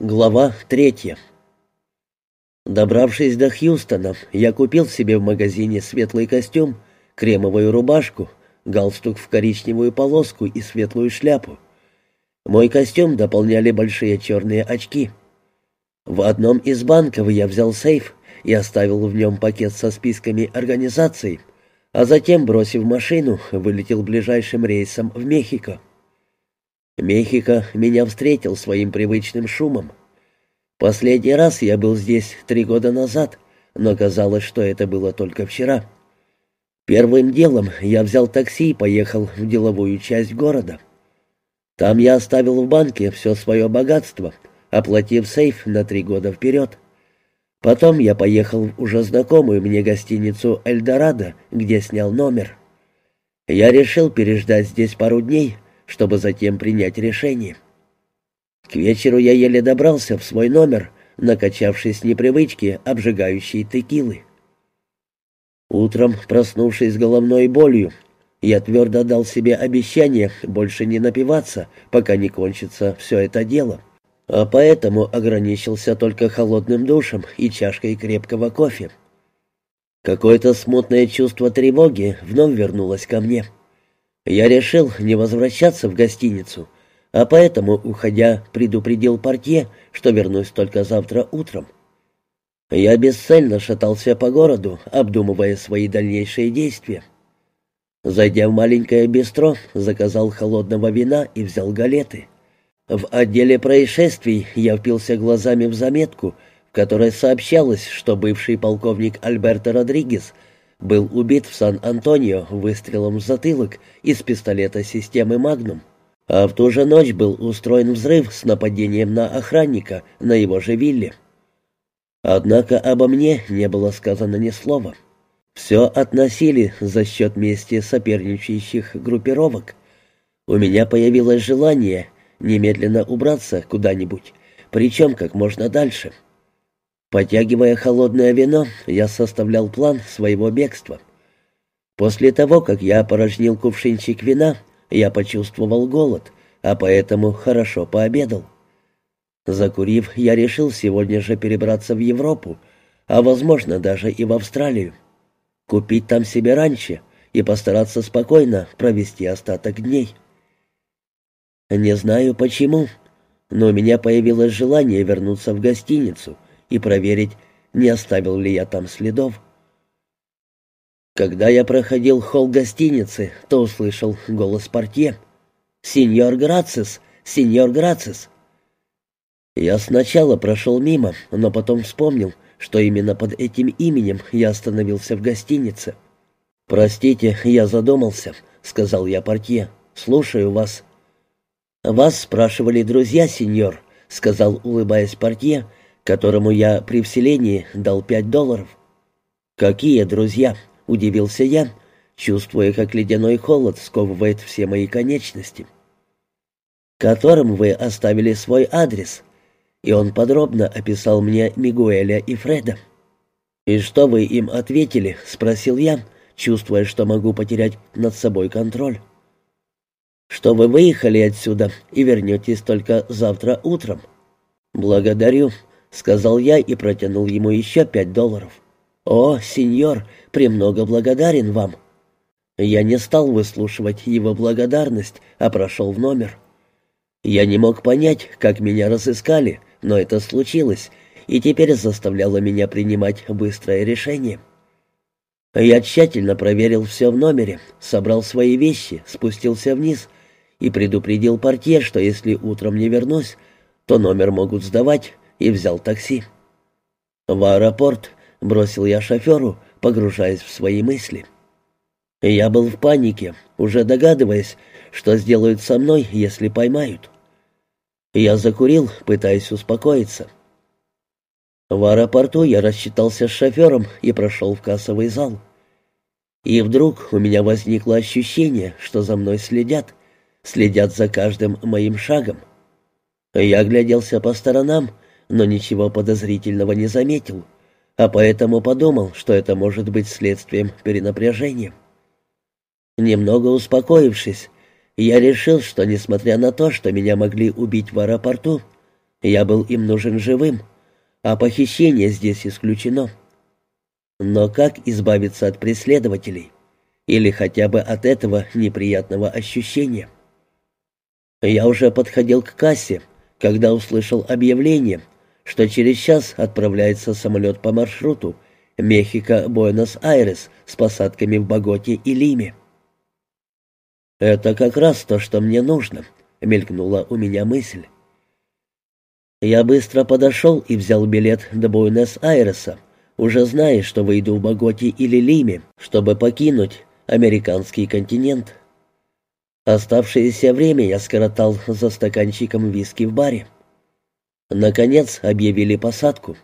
Глава третья. Добравшись до Хьюстона, я купил себе в магазине светлый костюм, кремовую рубашку, галстук в коричневую полоску и светлую шляпу. Мой костюм дополняли большие черные очки. В одном из банков я взял сейф и оставил в нем пакет со списками организаций, а затем, бросив машину, вылетел ближайшим рейсом в Мехико. Мехико меня встретил своим привычным шумом. Последний раз я был здесь три года назад, но казалось, что это было только вчера. Первым делом я взял такси и поехал в деловую часть города. Там я оставил в банке все свое богатство, оплатив сейф на три года вперед. Потом я поехал в уже знакомую мне гостиницу «Эльдорадо», где снял номер. Я решил переждать здесь пару дней, чтобы затем принять решение. К вечеру я еле добрался в свой номер, накачавшись непривычки обжигающей текилы. Утром, проснувшись головной болью, я твердо дал себе обещание больше не напиваться, пока не кончится все это дело, а поэтому ограничился только холодным душем и чашкой крепкого кофе. Какое-то смутное чувство тревоги вновь вернулось ко мне — я решил не возвращаться в гостиницу, а поэтому, уходя, предупредил портье, что вернусь только завтра утром. Я бесцельно шатался по городу, обдумывая свои дальнейшие действия. Зайдя в маленькое бистро, заказал холодного вина и взял галеты. В отделе происшествий я впился глазами в заметку, в которой сообщалось, что бывший полковник Альберто Родригес был убит в Сан-Антонио выстрелом в затылок из пистолета системы «Магнум». А в ту же ночь был устроен взрыв с нападением на охранника на его же вилле. Однако обо мне не было сказано ни слова. Все относили за счет мести соперничающих группировок. У меня появилось желание немедленно убраться куда-нибудь, причем как можно дальше. — Потягивая холодное вино, я составлял план своего бегства. После того, как я опорожнил кувшинчик вина, я почувствовал голод, а поэтому хорошо пообедал. Закурив, я решил сегодня же перебраться в Европу, а, возможно, даже и в Австралию. Купить там себе раньше и постараться спокойно провести остаток дней. Не знаю почему, но у меня появилось желание вернуться в гостиницу — и проверить, не оставил ли я там следов. Когда я проходил холл гостиницы, то услышал голос портье. «Сеньор Грацис! Сеньор Грацис!» Я сначала прошел мимо, но потом вспомнил, что именно под этим именем я остановился в гостинице. «Простите, я задумался», — сказал я портье. «Слушаю вас». «Вас спрашивали друзья, сеньор», — сказал, улыбаясь портье, которому я при вселении дал пять долларов. «Какие друзья?» — удивился я, чувствуя, как ледяной холод сковывает все мои конечности. «Которым вы оставили свой адрес?» И он подробно описал мне Мигуэля и Фреда. «И что вы им ответили?» — спросил я, чувствуя, что могу потерять над собой контроль. «Что вы выехали отсюда и вернетесь только завтра утром». «Благодарю», — сказал я и протянул ему еще пять долларов. «О, сеньор, премного благодарен вам». Я не стал выслушивать его благодарность, а прошел в номер. Я не мог понять, как меня разыскали, но это случилось, и теперь заставляло меня принимать быстрое решение. Я тщательно проверил все в номере, собрал свои вещи, спустился вниз и предупредил портье, что если утром не вернусь, то номер могут сдавать, и взял такси. В аэропорт бросил я шоферу, погружаясь в свои мысли. Я был в панике, уже догадываясь, что сделают со мной, если поймают. Я закурил, пытаясь успокоиться. В аэропорту я рассчитался с шофером и прошел в кассовый зал. И вдруг у меня возникло ощущение, что за мной следят, следят за каждым моим шагом. Я огляделся по сторонам но ничего подозрительного не заметил, а поэтому подумал, что это может быть следствием перенапряжения. Немного успокоившись, я решил, что, несмотря на то, что меня могли убить в аэропорту, Я был им нужен живым, а похищение здесь исключено. Но как избавиться от преследователей? Или хотя бы от этого неприятного ощущения? Я уже подходил к кассе, когда услышал объявление, что через час отправляется самолет по маршруту Мехико-Буэнос-Айрес с посадками в Боготе и Лиме. «Это как раз то, что мне нужно», — мелькнула у меня мысль. Я быстро подошел и взял билет до Буэнос-Айреса, уже зная, что выйду в Боготе или Лиме, чтобы покинуть американский континент. Оставшееся время я скоротал за стаканчиком виски в баре. Наконец объявили посадку.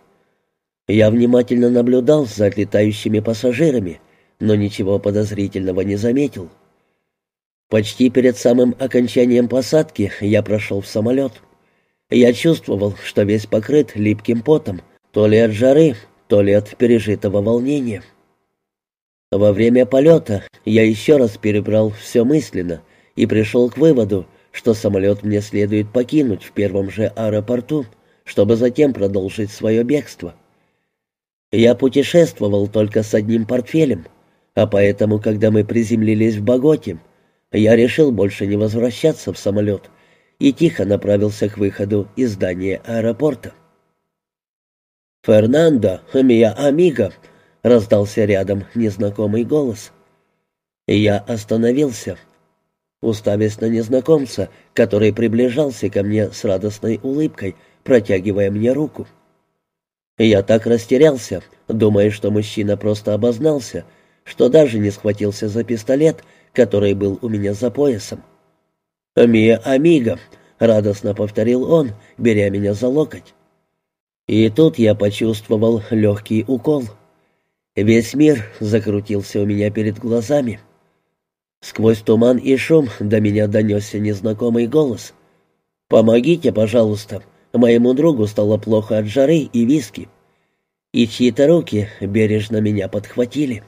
Я внимательно наблюдал за отлетающими пассажирами, но ничего подозрительного не заметил. Почти перед самым окончанием посадки я прошел в самолет. Я чувствовал, что весь покрыт липким потом, то ли от жары, то ли от пережитого волнения. Во время полета я еще раз перебрал все мысленно и пришел к выводу, что самолет мне следует покинуть в первом же аэропорту, чтобы затем продолжить свое бегство. Я путешествовал только с одним портфелем, а поэтому, когда мы приземлились в Боготе, я решил больше не возвращаться в самолет и тихо направился к выходу из здания аэропорта. «Фернандо, мия амиго!» — раздался рядом незнакомый голос. Я остановился, уставясь на незнакомца, который приближался ко мне с радостной улыбкой, протягивая мне руку. Я так растерялся, думая, что мужчина просто обознался, что даже не схватился за пистолет, который был у меня за поясом. «Мия амиго!» — радостно повторил он, беря меня за локоть. И тут я почувствовал легкий укол — Весь мир закрутился у меня перед глазами. Сквозь туман и шум до меня донесся незнакомый голос. «Помогите, пожалуйста, моему другу стало плохо от жары и виски». И чьи-то руки бережно меня подхватили.